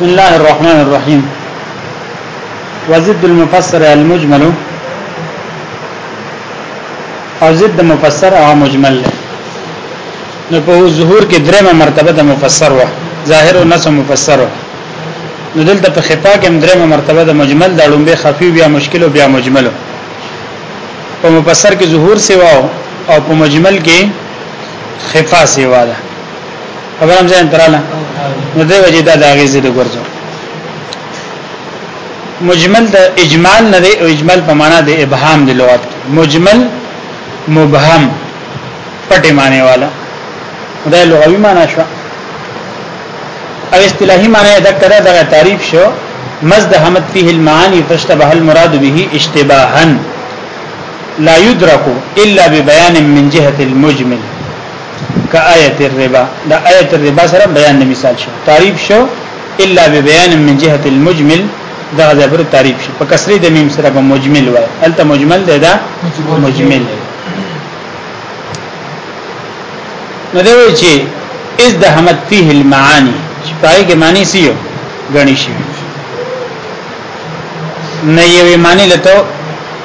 بسم الله الرحمن الرحيم وزد المفسر المجمل او زد مفسر او مجمل له نو په ظهور کې درېمه مرتبه د مفسر و ظاهر او نص مفسر و نو دلته په خفا کې درېمه مرتبه د مجمل د لومبه خفي بیا مشکل او بیا مجمل په مفسر کې ظهور سیوا او په مجمل کې خفا سیوا ده خبر هم ځان تراله نو دی وجه دا داغه زید ګرځو مجمل د اجمال نه دی او اجمال په معنا د ابهام دی لغت مجمل مبهم پټه معنی والا دا لغوي معنا شو او اصطلاحي معنی دا کړه دا تعریف شو مزد حمد فيه المعاني فاشتبه المراد به اشتباها لا يدرك الا ببيان من جهه المجمل کآیت الربا دا آیت الربا سره بیان د مثال شو تعریف شو الا ببيان من جهه المجمل دا زبر تعریف شو په کسری د میم سره په مجمل وای الته مجمل دی دا مجمل نو دی وی چې از د حمد فيه المعاني چې پای کې معنی سیو غنی شي نه یوې معنی لته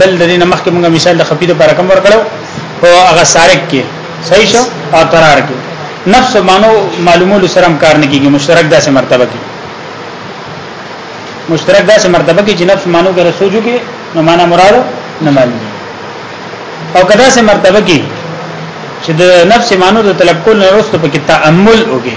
بل د دې نمخ کې موږ مثال د خفي لپاره کوم ورکړو او هغه سارق کې صحیح شو او ترار کې نفس مانو معلومولو سره کار نه کیږي مشترک داسې مرتبه کې مشترک داسې مرتبه کې چې نفس مانو کې رسوجو کې نو معنا مراد نه معلوم او کدا سه مرتبه کې چې د نفس مانو د طلب کول نه وروسته په کې تامل وکړي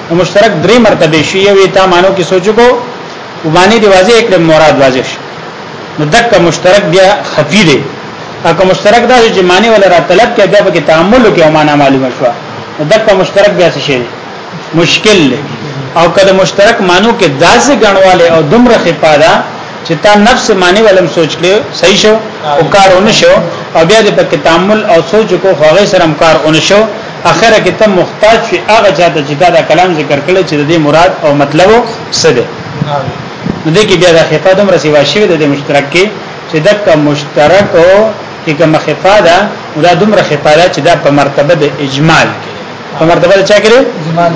نو مشترک درې مرتبه شي یو تا مانو کې سوچو کو وبانی دی واضح کړه مراد واضح شي نو دک مشترک بیا خفی دی اګه مشترک دا چې معنی ولا را طلب کې بیا په تعامل کې او معنا معلومه شو دک مشترک بیا څه شي مشکل دی او کله مشترک مانو کې داسې غنواله او دومره خپاده چې تا نفس معنی ولم سوچ کړي صحیح شو او کار ونشو او بیا د پکې تعامل او سوچ کو هغه سره کار ونشو اخره کې ته محتاج شي هغه چاته چې دا کلام ذکر کړي چې د دې مراد او مطلب څه دی نو دې کې بیا د خطا د مرسي واشي د مشترک کې چې د مشترک او کې کوم خطا ده دا دومره خطا ده چې دا په مرتبه د اجمال کې په مرتبه د چا کې اجمال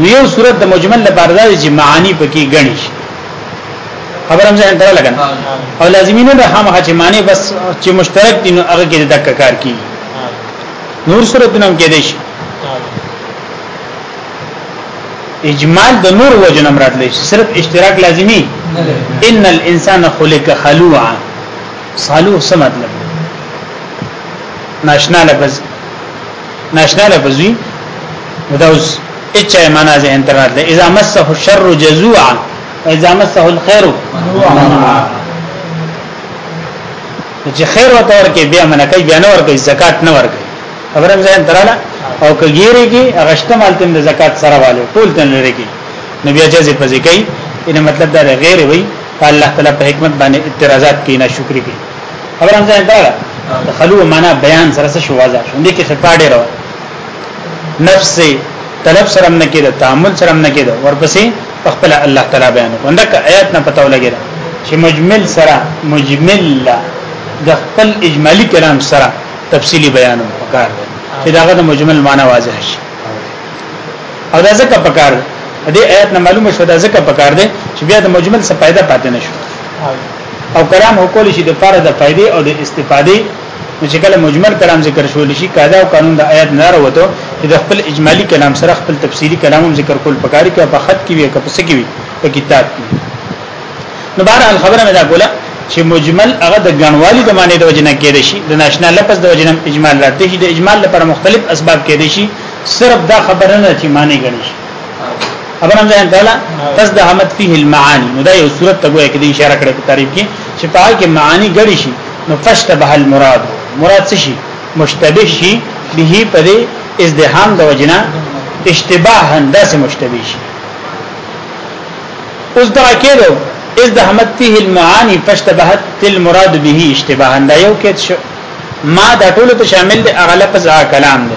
نو یو صورت د مجمل لپاره د معنی پکې غني شي خبرم ځان ته لګن او لازمي نه ده هغه چې معنی بس چې مشترک دي نو هغه کې د دک کار کی نور صورتونه هم کې دي شي اجمال د نور وجنم راتلی شي صرف اشتراک لازمی ان الانسان خلق خلوعا صالو سمت لب ناشنا لبز ناشنا لفظ وی دا اوس اچا معنا ذهن ته راځي اذا مسه الشر جزوعا اذا مسه الخير چې خیر وته ورکه بیا منکه بیا نه ورکه زکات نه ورکه خبرم ځین تراله او کګیری کی اغشته مال تم د زکات سره والو ټول تن لري کی نو بیا جزې پځې کوي ان مطلب دا غیر وي الله تعالی په حکمت باندې اعتراضات کینا شکر کوي خبرم ځای دا خلو معنا بیان سره څه شو واځه شو دي کې خطا ډېر نفس طلب سره نه کېده تعامل سره نه کېده ورپسې خپل الله تعالی بیان وندک آیات نه پتاو لګی چې مجمل سره مجمل د خپل اجمالی کلام سره تفصیلی بیان وکړ چې داغه د مجمل معنی واضح شي او دا ځکه پکار دی آیات نه معلومه شو دا ځکه پکار دی چې بیا د مجمل څخه پیدا پاتې نشو او کلام هو کول شي د پاره د فائدې او د استفادې چې کله مجمل کلام ذکر شول شي قاعده او قانون د آیات نه راوته چې د خپل اجمالی کلام سره خپل تفصیلی کلام هم ذکر کول پکاري کې په خط کې وي که په سکی وي په کتاب کې نو بهر خبره مې دا کوله چې مجمل هغه د غنوالي د معنی د وجنه کې دي شي د ناشنا لفظ د وجنه اجمال راته شي د اجمال لپاره مختلف اسباب کې دي شي صرف دا خبره نه چې معنی غني شي ابن حمزه تعالی تزدحمت فيه المعاني نو دا یو صورت ته ګویا کې د اشاره کړې په تعریف کې چې په هغه کې معانی ګړي شي نو فشتبه المراد مراد څه شي مشتبه شي به په دې ازدحام د وجنا اشتباه انداز مشتبه شي اوس دا کېدو ازدحمت فيه المعاني فشتبهت المراد به اشتباه دا یو کې ما دا ټول ته شامل دي اغلب ځا کلام دي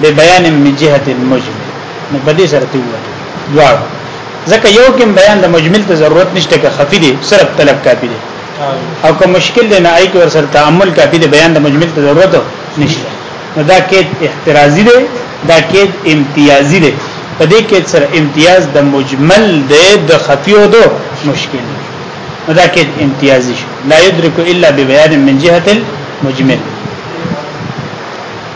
به بیان من جهه المجمل نو په دې سره ته وایي دواړ ځکه یو کې بیان د مجمل ته ضرورت نشته که خفي دي صرف طلب کافي دي او که مشکل دی نه آی کې ور سره تعامل کافي دی بیان د مجمل ته ضرورت نشته نو دا کې احترازي دی دا کې امتیازي دی په دې کې سره امتیاز د مجمل دی د خفي او دو مشکل دی نو دا کې امتیازي شو لا يدرك الا ببيان من جهه المجمل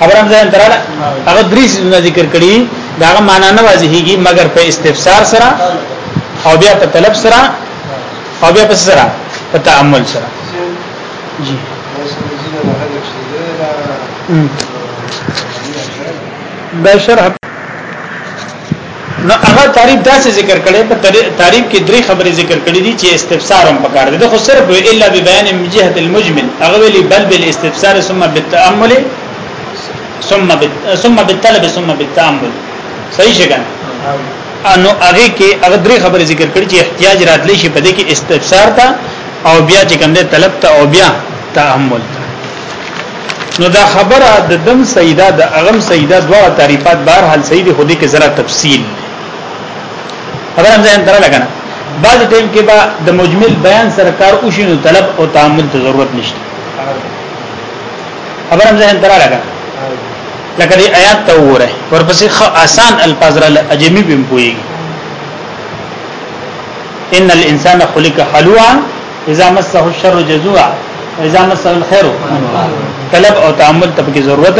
خبرم ځان تراله هغه درې سيزونه ذکر کړي دا معنا نه واضحېږي مګر په استفسار سره او بیا په طلب سره او بیا په سره په تأمل سره جی دا شرح نو هغه تعریف داسې ذکر کړي په تعریف کې درې خبرې ذکر کړي دي چې استفسار هم پکار دي خو صرف وی الا ببيان من جهه المجمل هغه ویلي بل بالاستفسار ثم بالتامل ثم بت... ثم بالطلب ثم بالتامل صحیح څنګه انو هغه کې هغه درې خبرې ذکر کړي چې احتیاج راتلی شي په دې کې استفسار ته او بیا چې کوم دې طلب ته او بیا تامل ته نو دا خبره د دم سیدا د اغم سیدا دوا تعریفات بهر حل سید خو دې کې زرا تفصیل خبره هم ځان تر لګنه بعض ټیم کې با د مجمل بیان سرکار او شنو طلب او تعامل ته ضرورت نشته خبره هم ځان تر لګنه لکه دې آیات ته وره ورپسې خو آسان الفاظ را اجمی بم پوي ان الانسان خلق حلوا اذا مسه الشر جزوعا اذا مسه الخير طلب او تعامل ته کې ضرورت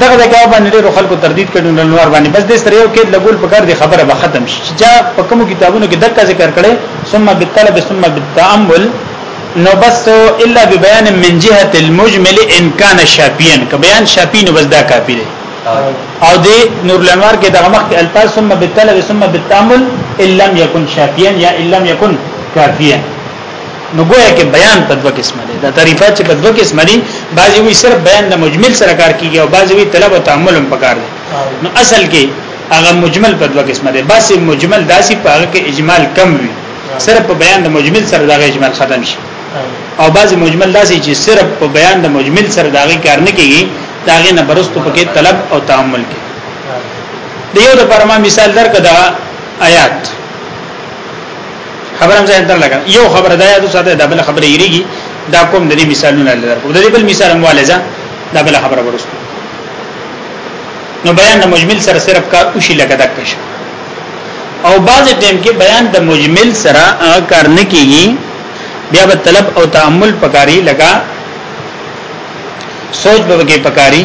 دغه د کاو باندې ډېر خلکو تردید کړي نو نور باندې بس د سره یو کې لګول پکار دي خبره به ختم شي چې چا په کوم کتابونو کې دغه ذکر کړي ثم بالطلب ثم بالتامل نو بس الا ببيان من جهه المجمل ان كان شافيا که بیان شافي نو بس دا کافي دی او دی نور الانوار کې دغه مخ کې الفاظ ثم بالطلب ثم بالتامل ان لم يكن شافيا یا ان لم يكن کافيا نو ګویا کې بیان په دوه قسمه دي دا تعریفات چې په دوه قسمه دي بعضي وی صرف بیان د مجمل سره کار کیږي او بعضي وی طلب او تعامل هم پکار دي نو اصل کې هغه مجمل په دوه قسمه دي باسي مجمل داسي په هغه کې اجمال کم وي صرف په بیان د مجمل سره دا اجمال ختم شي او بعضی مجمل داسې چې صرف په بیان د مجمل سره داغي کار نه کیږي داغه نه برستو پکې طلب او تعامل کې دیو د پرما مثال درک دا آیات خبرم ځای تر لګا یو خبر دا یادو ساته دا بل خبره یریږي دا کوم د دې مثالونه لرم د دې بل مثال هم والزه دا بل خبره ورسته نو بیان د مجمل سره صرف کار وشي لګا دک او بعض ټیم کې بیان د مجمل سره کار نه کیږي بیا به طلب او تامل پکاري لګا سوچ به کې پکاري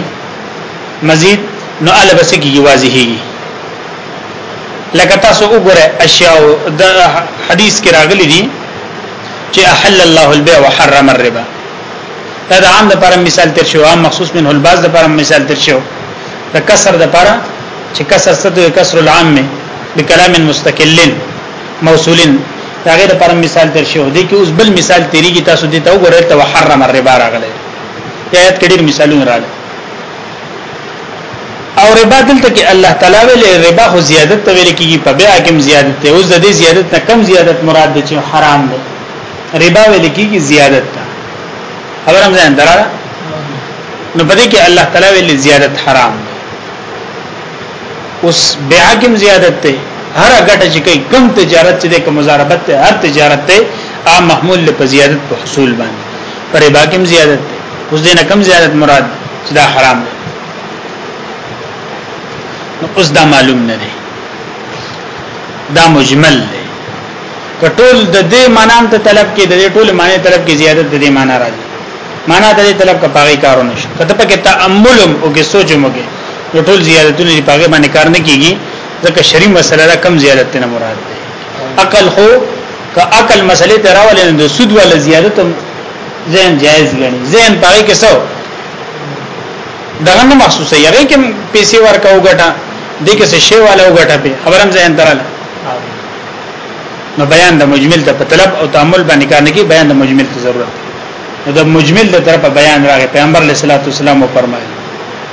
مزید نو ال بس کې واضحي لکه تاسو وګوره اشیاء د حدیث کې راغلي دي چې احل الله البيع وحرم الربا دا د عام لپاره مثال تر شو عام مخصوص منه الباز لپاره مثال تر شو د کسر لپاره چې کسر ستو کسر العام بکلام مستقلن موصولین هغه د پر مثال تر شو دی کې اوس بل مثال تیریږي تاسو دې ته وګورئ ته حرم الربا راغلی آیات کې ډېر مثالونه راغلي او ربا دلته کې الله تعالی ویل ربا خو زیادت ته ویل کېږي په بیا کې زیادت ته اوس د دې زیادت نه کم زیادت مراد دي چې حرام دي ربا ویل کېږي زیادت ته خبر هم ځان درا نو پدې کې الله تعالی ویل زیادت حرام دي اوس بیعه کې زیادت ته هر غټه چې کوي کم تجارت چې کوم مزاربت ته هر تجارت ته عام محمول له زیادت په حصول باندې پر ربا کې زیادت ته اوس دینه کم زیادت مراد چې دا حرام دی نو اوس دا معلوم نه دی دا مجمل دی کټول د دې معنی ته طلب کې د دې ټول معنی طلب کې زیادت د دې معنی راځي معنی د دې طلب کا پاغي کارونه شي کته پکې تاملم او کې سوچم کې نو ټول زیادتونه چې پاګه باندې کار نه کیږي ځکه شری مسله را کم زیادت نه مراد ده عقل خو که عقل مسلې ته راولې نو د سود ول زیادت ذهن جایز غني ذهن پاره کې څو دغه نه مخصوصه یغه کې پیسې ورکا وګټه د کې څه شی والا وګټه په خبرم ذهن تراله نو بیان د مجمل ته په طلب او تعامل باندې کار نه کې بیان د مجمل ته ضرورت نو د مجمل د طرفه بیان راغی پیغمبر علیه الصلاۃ والسلام فرمایي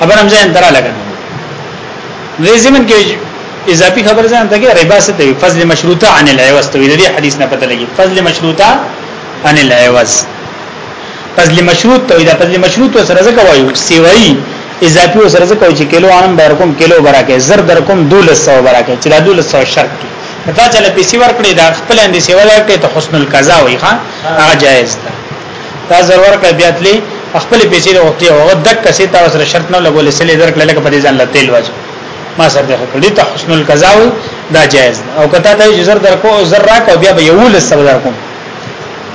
خبر هم ځان ترا لګا دې زمن کې اضافي خبر ځان ته کې ربا څه دی فضل مشروطه عن العوض ته دې حدیث نه پته لګي فضل مشروطه عن العوض فضل مشروط ته دا فضل مشروط سره ځکه وایو سیوی اضافي سره ځکه چې کیلو عام برکم کیلو برکه زر درکم 1200 برکه چې دا 1200 شرط دی دا چې لپیسی ورکړي دا خپل اندې سیوا ورکړي ته حسن القضا وي ها هغه جایز ده دا زر ورکړه بیا تلی خپل پیسې له وخت او دک کسې تا سره شرط نه لګول سلی درکړه لکه په دې ځان لته لوځ ما سره ده کړی ته حسن القضاء دا جائز او کته ته جزر درکو او زر راک او بیا به یو لس سره درکو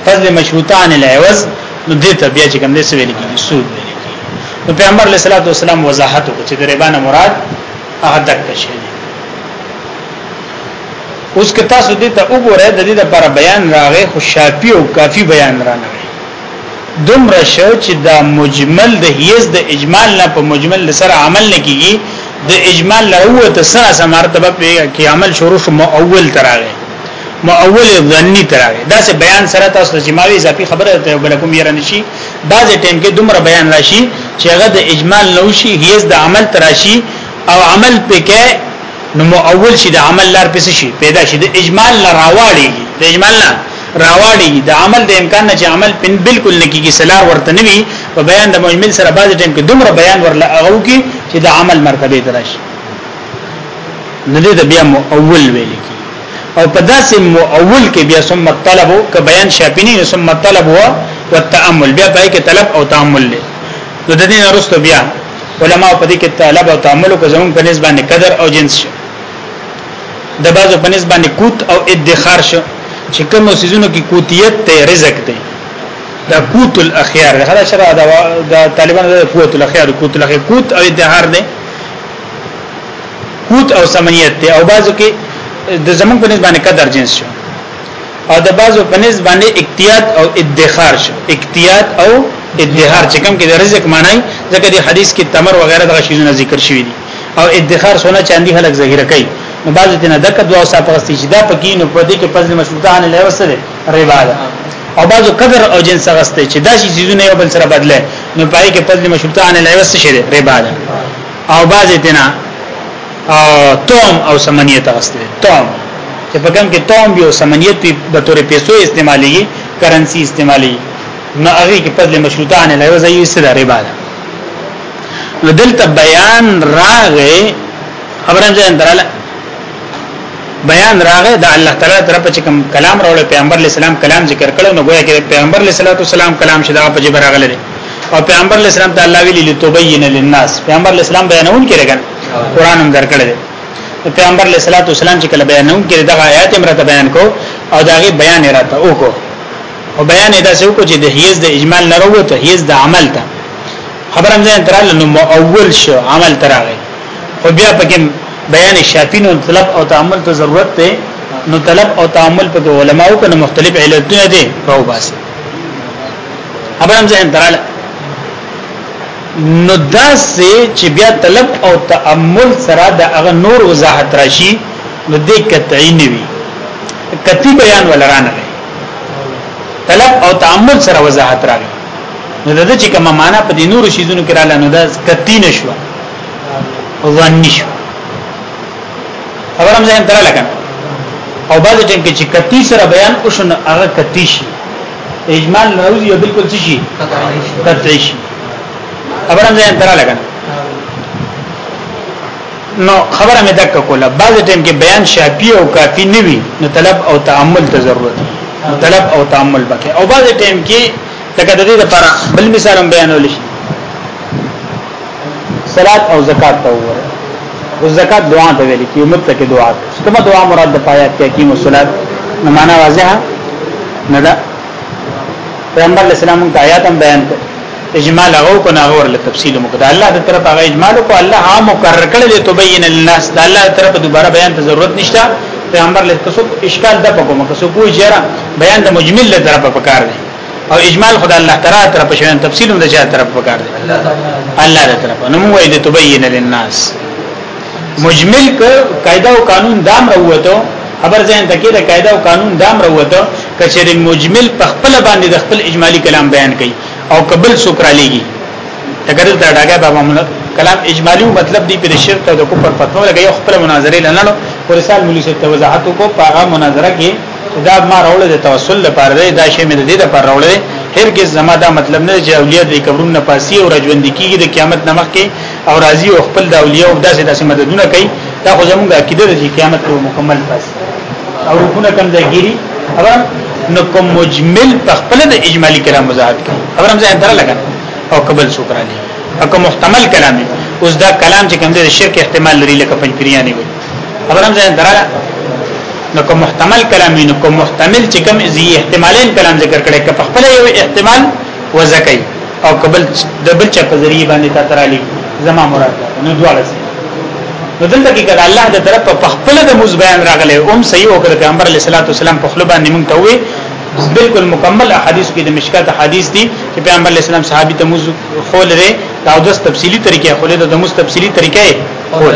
فضل مشروطان العوض نو دې ته بیا چې کوم دې سویل کی سود نو پیغمبر علیہ الصلوۃ والسلام وضاحت وکړي چې د ربانه مراد هغه دک شي اوس که تاسو دې ته وګورئ د دې لپاره بیان راغې خو شافی او کافی بیان رانه دومره شو چې دا مجمل د هیز د اجمال نه په مجمل سره عمل نه کیږي د اجمال لروه ته سره سمارتبه پیږي کې عمل شروع شو مؤول تراغه مؤول ظنی تراغه دا سه بیان سره تاسو د جماوی اضافي خبره ته بلکوم یې رانشي بعض ټیم کې دومره بیان راشي چې هغه د اجمال نو شي هیز د عمل تراشي او عمل پکې نو مؤول شي د عمل لار پس شي پیدا شي د اجمال نه راواړي د اجمال نه راواړي د عمل د امکان نه چې عمل پن بالکل نکیږي سلار ورته نوي په بیان د مجمل سره بعض ټیم کې دومره بیان ورله هغه کې چې د عمل مرتبه درش نه دې بیا مؤول ویل کی او په داسې مؤول کې بیا ثم طلب ک بیان شاپینی ثم طلب هو والتامل بیا پای کې طلب او تامل له د دې نه رسته بیا علما په دې کې طالب او تعامل کو زمون په نسبت باندې قدر او جنس شو د بازو په نسبت باندې قوت او ادخار شو چې کوم سيزونو کې قوتيت ته رزق دی دا قوت الاخيار هغه شرع دا د طالبانو د قوت الاخيار قوت الاخيار قوت او ادخار دی قوت او سمنيت دی او بازو کې د زمون په نسبت باندې قدر جنس شو او د بازو په نس باندې اقتیاد او ادخار شو اقتیاد او ادخار چې کوم کې د رزق معنی ځکه د حدیث کې تمر وغیرہ دغه شیونه ذکر شوی دي او ادخار سونه چاندي خلک ظاهره کوي نو باز دې نه دک دوا صاحب غستې چې دا پکې نو په دې کې پز مشروطه نه لای وسره ربا ده او بازو قدر او جنس غستې چې دا شی چیزونه یو بل سره بدله نو پای کې پز مشروطه نه لای وسره ربا ده او باز دې نه او توم او سمنیت اغسته توم چې په کوم کې توم یو سمنیت په تور پیسو استعمالي کرنسی استعمالي نو هغه کې پدله مشروطه نه لوي زي سره ربا ده نو دلته بیان راغې خبرم ځان دراله بیان راغې د الله تعالی طرف چې کوم کلام راول پیغمبر علی السلام کلام ذکر کړو نو ګویا کې پیغمبر علی السلام کلام شدا په جبر راغله او پیغمبر علی السلام ته الله ویلی لتبین للناس پیغمبر علی السلام بیانون کړي قران هم درکړل پیغمبر علیه الصلاۃ والسلام چې کله بیانو کې دغه آیات امرت بیان کو او داغه بیان راته وکړو او بیان دا څه وکړو چې د هیز د اجمال نه وروته هیز د عمل ته خبرم ځین ترال نو اول شو عمل تراغه خو بیا پکې بیان شافین او طلب او تعامل ته ضرورت ته نو طلب او تعامل په علماو کنه مختلف علتونه دي راو باسي خبرم ځین ترال نو دا سه چې بیا طلب او تأمل سره د هغه نور وضاحت راشي نو دې قطعی نه وي کتی بیان ولرانه طلب او تأمل سره وضاحت راغی نو د دې چې کومه معنا په دې نور شیزونو کې رااله نو دا کتی نشو ځان نشو خبرم ځین تر لګا او بعد ټیم کې چې کتی سره بیان او شنو هغه کتی شي اجمال نوزی او بالکل څه شي قطعی شي خبره مې درا لګا نو خبره مې دک کوله بعض ټیم کې بیان شافی او کافی نه وي نو طلب او تامل ته ضرورت طلب او تامل بکې او بعض ټیم کې لکه د دې لپاره بل مثال هم بیانول شي صلات او زکات ته وګوره او زکات دعا ته ویل کی امت ته دعا کومه دعا مراد د پایات کې کی مصلات نو معنا واضحه نه ده پیغمبر اسلام ته آیات هم بیان کړ اجمال هغه کو نه ور له تفصیل مو کړه الله د طرف هغه اجمال کو الله ها مقرر کړل ته تبین الناس د الله طرف دوباره بیان ته ضرورت نشته پیغمبر له کسب اشکال د پکو مکسو کو جره بیان د مجمل له طرف پکار دی او اجمال خدای الله تعالی طرف شوی تفصیل هم د چا طرف پکار دی الله تعالی طرف نو موږ دې تبین للناس مجمل ک قاعده او قانون دام وروته خبر ځین تکي د قاعده او قانون دام وروته کچره مجمل په خپل باندې د خپل اجمالی کلام بیان کړي او قبل سوکرا لګي اگر دا ډاګه به معاملات کلام اجمالی مطلب دی پر شرط او د کفر فتوا لګي خپل مناظره لنلو ورسال مولوی سے توضاحت کو پاغه مناظره کې دا ما راوړل د توسل لپاره دی دا شی مې د دې لپاره راوړل هرګز زما دا مطلب نه چې اولیاء د قبرونو پاسي او راجوند کیږي د قیامت نمخ کې او راضي او خپل د اولیاء او داسې داسې مددونه کوي دا خو زموږ عقیده ده چې قیامت ته مکمل پاسي او رکونه کم ځایګيري او نو کوم مجمل په خپل د اجمالی کلام وضاحت کوي خبر هم ځان تر لګا او قبل شکرانه او کوم محتمل کلام اوس دا کلام چې کوم د شرک احتمال لري لکه پنځپریانه وي خبره هم ځان دراله نو کوم محتمل کلام نو کوم محتمل چې کوم زی احتمالین کلام ذکر کړي که په خپل یو احتمال وزکای او قبل د بل چا په ذریعہ باندې تا ترالی زما مراد نو دواله نو دلته کې کله الله د طرف په خپل د موز بیان راغلی اوم صحیح او کړه پیغمبر علیه الصلاۃ والسلام په خپل باندې مونږ ته وې بالکل مکمل احادیث کې د مشکات احادیث دي چې پیغمبر علیه السلام صحابي ته موز خول لري دا د تفصيلي طریقې خول له د موز تفصيلي طریقې خول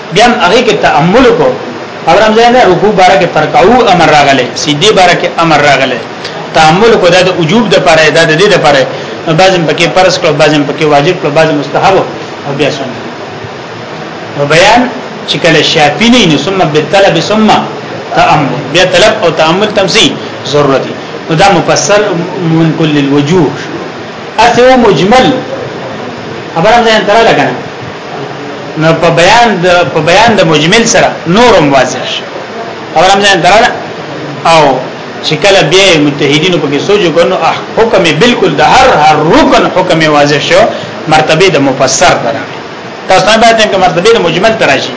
بیا هغه کې تأمل کو اورم ځای نه رکوع بارا کې ترکعو امر راغله سیدی بارا کې امر راغله تأمل کو دا د وجوب د پاره دا د دې د پاره بعضم پکې فرض کړو بعضم پکې واجب کړو بعضم مستحب او بیا سنت نو بیان چې کله شافی نه نو ثم بالطلب ثم تأمل بیا طلب او تأمل تمسی ضرورت نو دا مفصل من کل الوجوه اته مجمل خبره ده تر لګنه نو په بیان د په بیان د مجمل سره نورم واضح شي او رمضان دراله او چې کله بیا متحدینو په کې سوچ وکړو حکم بالکل د هر هر رکن حکم واضح شو مرتبه د مفسر درغه تاسو نه باید کوم مرتبه د مجمل تراشي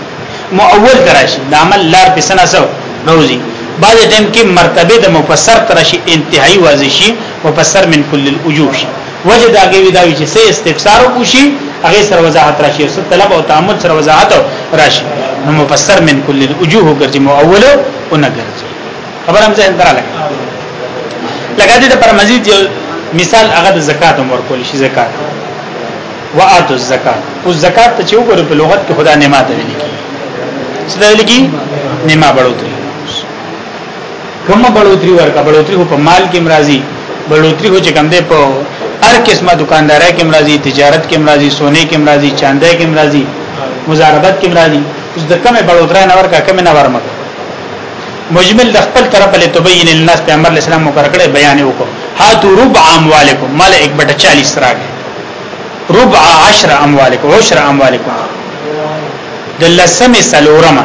مؤول تراشي د عمل لار په سنا سو روزي بعد ټیم کې مرتبه د مفسر تراشي انتهایی واضح شي مفسر من کل الوجوه شي وجه دا کوي دا چې سه استفسار وکشي هغه سره وضاحت راشي او طلب او تعمد سره وضاحت راشي نو مفسر من کل الوجوه ګرځي مو اول او نه ګرځي خبر هم ځین درا لګي لګا دې پر مزید یو مثال هغه د زکات عمر کول شي زکات واتو الزکات او زکات ته چې وګورو په لغت کې خدا نعمت ویل کی څه ویل کی نعمت بڑوتري کومه بلوتری ورکا بلوتری په مال کې مرضی بلوتری هو چې کم ده په هر قسمه دکانداري کې مرضی تجارت کې مرضی سونه کې مرضی چاندې کې مرضی مزاربت کې مرضی اوس د کومه بلوتری نه ورکا کومه نه ورمه مجمل د خپل طرف له تبین الناس په امر اسلام مقرر کړي بیان وکړو هاتو ربع اموالکم مال 1/40 راغی ربع 10 اموالکم 10 اموالکم د لسمه سلورمه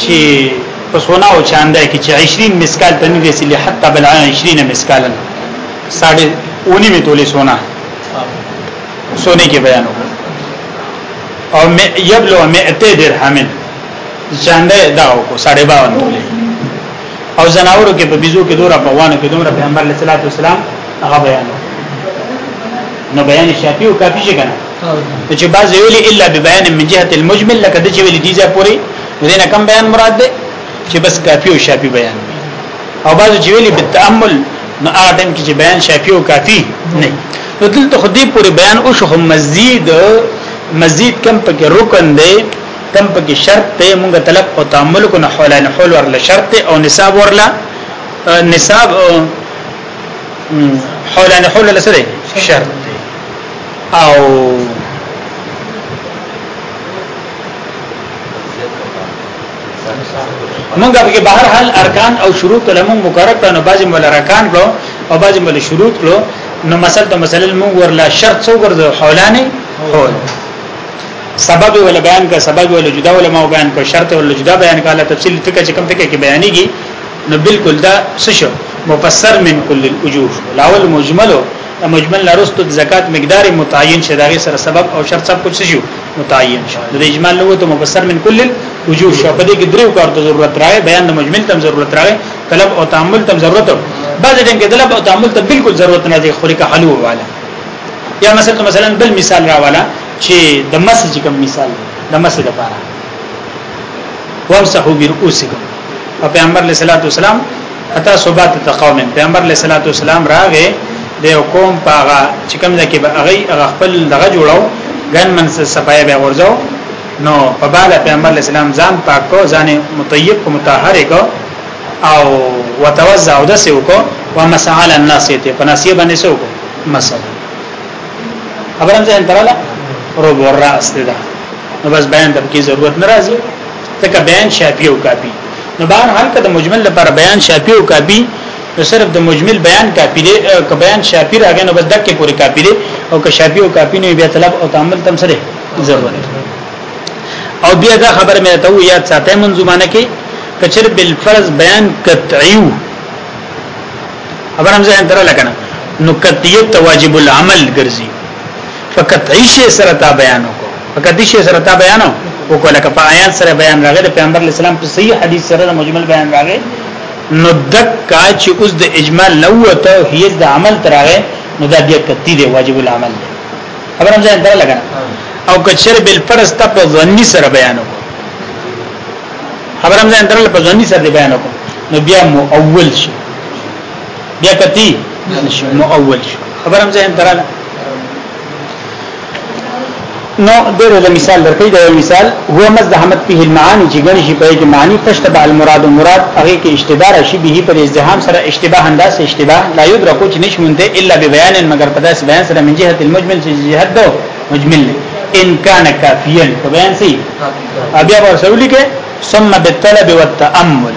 چې پسونه او چاندای کې چې 20 مسکال ته نه رسیدلی حتی بل 20 مسکال نه ساړې اونې می تولې سونه سونه کې بیان او یبلو مئته درهم چاندای دا کو ساړې باون تولې او زناورو کې په بيزو کې دوره په وانه کې دومره پیغمبر علیه السلام هغه بیان نو بیان شافعي او کافي څنګه چې بعض ویلي الا ببيان من جهه المجمل لکه د چې ویلي دي ځا پوری دینه کم بیان مراد ده چې بس کافی او شافی بیان او بعض چې ویلي بالتامل نو اټم کې چې بیان شافی او کافی نه نو دلته خو دې پوری بیان او شو مزید مزید کم پکې رکن دی کم پکې شرط ته موږ طلب او تعامل کو نه حول نه حول ورله شرط او نصاب ورله نصاب حول نه حول لسره شرط او موږ په بهر حال ارکان او شروط لمون مقرر کړو بعض مول ارکان کړو او بعض مول شروط کړو نو مثلا ته مثلا موږ ورلا شرط څو ګرځو حولانه حول سبب ول بیان کا سبب ول جدا علماء بیان کو شرط ول جدا بیان کا له تفصیل تک چې کوم تک کې بیانېږي نو بالکل دا سشو مفسر من کل الوجوه لاول مجملو د مجمل نرستو د زکات مقدار متعین شي دغه سره سبب او شرط سب کچھ شي متعین شي د اجمال له وته مبصر من کل وجوه شو په دې کې دریو کار ته ضرورت راغی بیان د مجمل تم ضرورت راغی طلب او تعامل تم ضرورت بعض ټیم کې طلب او تعامل ته بالکل ضرورت نه دی خو لکه حل واله یا مثلا مثلا بل مثال راواله چې د مسجد کوم مثال د مسجد لپاره وامسحوا برؤوسکم او پیغمبر علیہ الصلوۃ والسلام اتا صوبات ته قوم پیغمبر علیه الصلاۃ والسلام راغې د قوم پاغه چې کوم ځکه به هغه هغه خپل دغه جوړاو ګن من صفای به ورځو نو په بالا پیغمبر علیه السلام ځان پاک کو ځان مطیب کو مطهر کو او وتوزع او دسه کو ومسعل الناس ته په نصیب باندې سو کو مسعل خبرم ځین تراله روب ور راست ده نو بس بیان د کی ضرورت ناراضي تک بیان شاپی او کاپی نو بهر حال کده مجمل لپاره بیان شاپی او کاپی نو صرف د مجمل بیان کاپی دی که بیان شاپی راغی نو بس دکې پوری کاپی دی او که شاپی او کاپی نو بیا طلب او تعامل تم سره ضرورت او بیا دا خبر مې ته یاد ساته منظومانه کې کچر بالفرض بیان قطعیو خبر هم ځان تر لکنه نو قطعیت واجب العمل ګرځي فقط عیشه سره تا بیان وکړو فقط عیشه سره تا بیان وکړو لکه په آیات سره بیان راغی د پیغمبر اسلام په صحیح حدیث سره د مجمل بیان راغی نو دکا چې اوس د اجمال لوته هي د عمل ترغه نو دا بیا کتی دی واجب العمل دی خبرم ځان در لګا او کچر بل فرض ته په ځنی سره بیان وکړو خبرم ځان در په ځنی سره بیان وکړو نو بیا مو اول شي بیا کتی مؤول شو خبرم ځین دراله نو ډېر د مثال درکې دا مثال هو مز د حمد په المعانی چې ګڼ شي په کې معنی تشتبه المراد مراد هغه کې اشتباه راشي به په ازدحام سره اشتباه انداز اشتباه لا یدرک چې نش مونته الا ببیان مگر په داس بیان سره من جهت المجمل چې جهت دو مجمل ان کان کافیا په بیان سي بیا ورسولي کې ثم بالطلب والتامل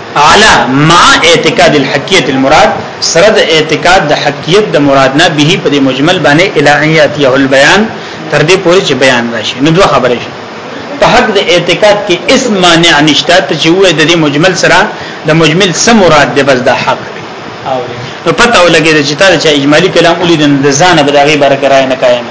علا مع اعتقاد الحقیت المراد سره د اعتقاد د حقیت د مراد نه به په دې مجمل باندې الهیاتیه البیان تر دې پورې چې بیان راشي نو دوه خبرې شي په حق د اعتقاد کې اسم مانع نشته ته چې وې د دې مجمل سره د مجمل سم مراد دی بس دا حق دی نو پته ولګي چې تا چې اجمالی کلام ولید د ځانه به دغه برکرای نه کایم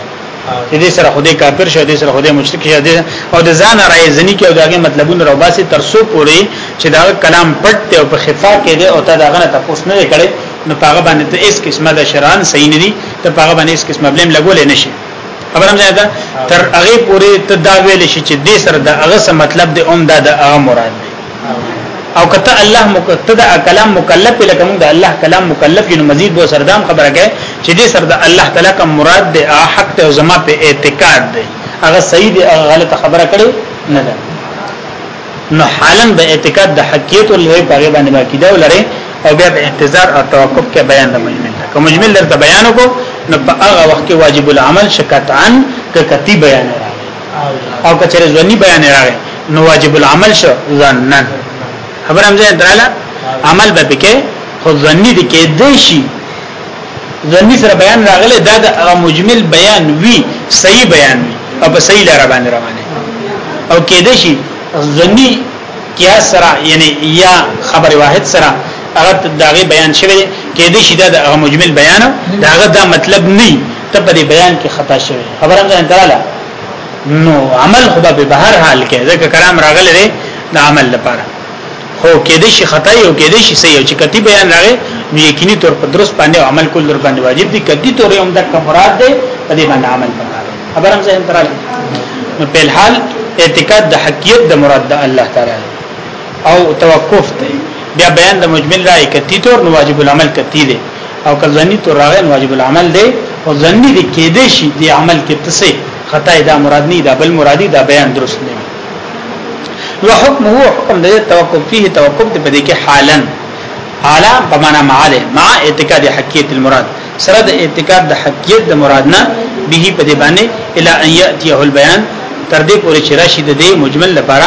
دې سره خدای کافر شه دې سره خدای مشرک شه دې او د ځان راي ځنی کې او داګه مطلبونه رو باسي تر سو پوری چې دا کلام پټ ته او په خفا کې دې او ته داغه نه تاسو نه کړي نو پاغه باندې ته اس قسمه د شران صحیح نه دي ته پاغه باندې اس قسمه بلیم لګول نه شي خبر هم زیاده تر هغه پوری ته دا ویل شي چې دې سره د هغه څه مطلب دې اوم دا د هغه مراد او کته الله مقتدا کلام مکلف لکه موږ د الله کلام مکلف یو مزید بو سردام خبره کوي چې دې سر د الله تعالی کوم مراد دی حق ته زما په اعتقاد دی هغه صحیح دی هغه غلط خبره کړي نه ده نو حالا به اعتقاد د حقیقت له پاره باندې باقی دا ولري او بیا به انتظار او توقف کې بیان د مجمل کوم مجمل درته بیان کو نو په هغه وخت کې واجب العمل شکتان ک کتی بیان راځي او کچره ځنی بیان راغی نو واجب العمل شو ظنن خبر هم ځای دراله عمل به پکې خو ځنی دي کې دی شي ځنی سره بیان راغله دا د مجمل بیان وی صحیح بیان وی او په صحیح لار باندې روانه او کې دی شي ځنی کیا سره یعنی یا خبر واحد سره هغه داغه بیان شوی کې دی شي دا د مجمل بیان داغه دا مطلب نه ته په دې بیان کې خطا شوی خبره نه کړله نو عمل خو به په هر حال کې ځکه کلام راغلی دی د عمل لپاره خو کې دې شي خطا یو کې دې شي صحیح او چې کتی بیان راغی نو یقیني تور په درست باندې عمل کول در باندې واجب دي کتی تور هم د کفرات دی په دې باندې عمل پکاره خبره هم ځین تراله نو په الحال اعتقاد د حقیقت د مراد د الله تعالی او توقف دی بیا بیان د مجمل راي کتی تور نو واجب العمل کتی دی او که ځنی تور راغی واجب العمل دی او ځنی دی کې دی شي دی عمل کې تسه خطا دا مراد نه دا بل مرادي دا بیان درست نه و حکم هو حکم د توقف فيه توقف د پدې کې حالا حالا په معنا معاله مع اعتقاد حقیقت المراد سره د اعتقاد د حقیقت د مراد نه به په دې باندې الا ان ياتيه البيان تر دې پورې چې راشي د دې مجمل لپاره